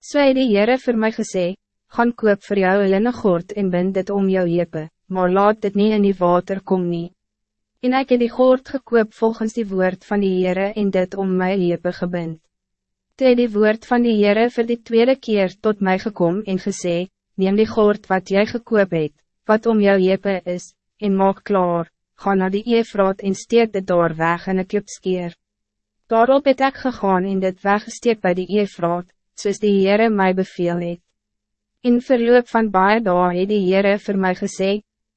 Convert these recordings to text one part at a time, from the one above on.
So het die Heere vir my gesê, gaan koop vir jou een gord en bind dit om jou jepe, maar laat dit niet in die water kom nie. En ek het die gord gekoop volgens die woord van die Heere en dit om my jepe gebind. Toe het die woord van die Heere vir die tweede keer tot mij gekom en gesê, neem die gord wat jij gekoop het, wat om jou jepe is, en maak klaar, ga naar die Efraat en steek dit daar weg in een klipskeer. Daarop het ek gegaan en dit weggesteek bij die Efraat, soos die Heere my beveel het. In verloop van baie dae het die Heere vir my gesê,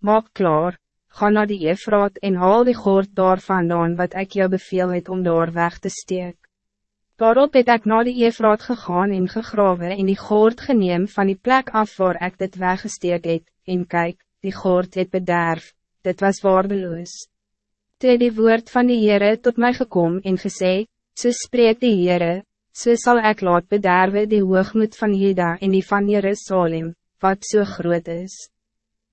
maak klaar, ga naar die Efraat en haal die goord daar vandaan wat ik jou beveel het om daar weg te steek. Daarop het ek naar die Efraat gegaan en gegrawe en die goord geneem van die plek af waar ek dit weggesteek het, en kijk, die goord het bederf, dit was waardeloos. Toe die woord van die Heere tot mij gekom en gesê, so spreek die Heere, so sal ek laat bederwe die hoogmoed van Juda en die van Jerusalem, wat so groot is.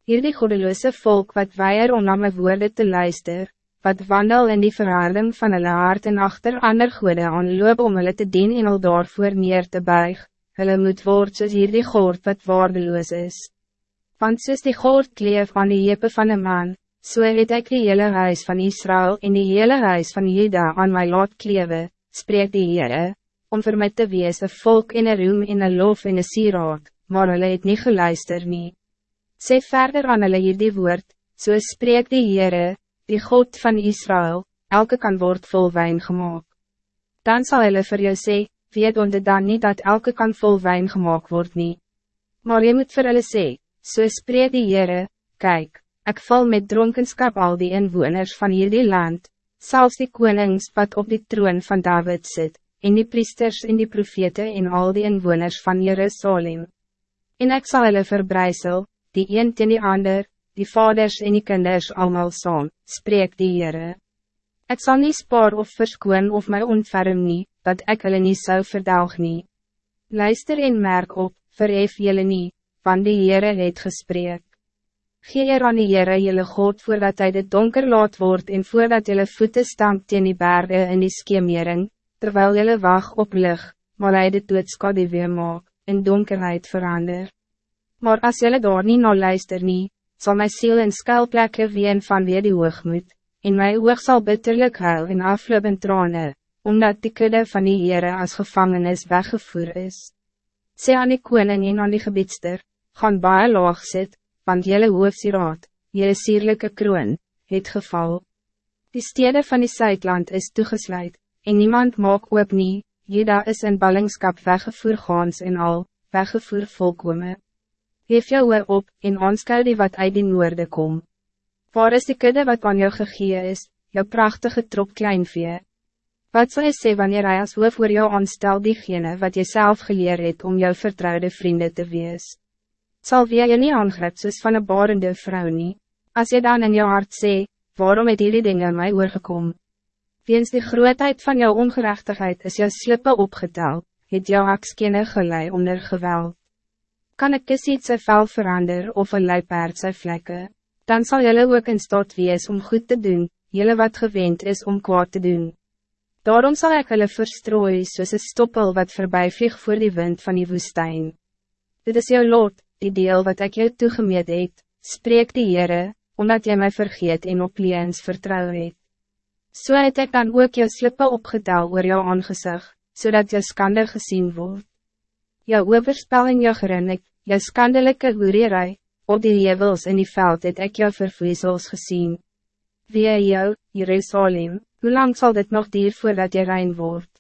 Hierdie godeloose volk wat weier om na my woorde te luister, wat wandel in die verhaarding van hulle hart en achter ander goede aanloop om hulle te dien en al daarvoor neer te buig, hulle moet word soos hierdie goord wat waardeloos is want soos die goord kleef aan die jepe van een man, so het ek die hele huis van Israël en die hele huis van Juda aan my laat klewe, spreek die Heere, om vir my te wees een volk en een roem en een lof en een sieraad, maar hulle het nie geluister nie. Sê verder aan hulle hier die woord, so spreek die Heere, die God van Israël, elke kan word vol wijn gemaakt. Dan zal hulle vir jou sê, weet onder dan niet dat elke kan vol wijn gemaakt word nie. Maar je moet vir hulle sê, So spreek die Heere, kyk, ek val met dronkenskap al die inwoners van hierdie land, zelfs die konings wat op die troon van David zit, en die priesters en die profete en al die inwoners van Jerusalem. En ek sal hulle verbreisel, die een ten die ander, die vaders en die kinders allemaal saam, spreek die Heere. Ik zal niet spaar of verskoon of my ontferm nie, dat ik hulle nie sou verdelg nie. Luister en merk op, verhef julle nie, van die Heere het gesprek. Gee er aan die Heere jylle God voordat hij dit donker laat word en voordat jylle voete stamp teen die bergen in die skemering, terwijl jylle wacht op lucht, maar hy dit doodskade weer maak, in donkerheid verander. Maar als jylle daar nie na luister nie, sal my siel in skuilplekke ween van weer die hoogmoed, en my oog sal bitterlik huil en afloop in trane, omdat die kudde van die Heere as gevangenis weggevoer is. Sê aan die koning en aan die gebiedster, gaan baie laag sit, want jylle hoofsieraad, jylle sierlijke kroon, het geval. Die stede van die Zuidland is toegesluit, en niemand maak oop nie, Jeda is in ballingskap weggevoer gaans en al, weggevoer volkome. Geef jou oor op, en aanskou die wat uit die noorde kom. Waar is die kudde wat aan jou gegee is, jou prachtige trop kleinvee? Wat zal je sê wanneer hij als hoof voor jou aanstel diegene wat je zelf geleerd het om jou vertrouwde vrienden te wees? Zal wie je niet aangrijp soos van een barende vrouw nie, as je dan in jou hart sê, waarom het hierdie dinge my oorgekom? Weens die grootheid van jou ongerechtigheid is jou slippe opgetel, het jou akskene gelei onder geweld. Kan ik kies iets sy vel verander of een luipaard sy vlekke, dan zal jullie ook in staat wees om goed te doen, jullie wat gewend is om kwaad te doen. Daarom zal ik hulle verstrooi soos een stoppel wat voorbij vlieg voor die wind van die woestijn. Dit is jouw lot, die deel wat ik jou toegemeed het, spreek die Heere, omdat jy mij vergeet en op liens vertrouw het. So het ek dan ook jou slippe opgetel oor jou aangezig, zodat jou skande gezien wordt. Jou overspel en jou gerinnik, jou skandelijke hoerierij, op die jevels in die veld het ek jou vervoesels gezien. Wie jou, Jerusalem, hoe lang zal dit nog dier voordat je rein wordt?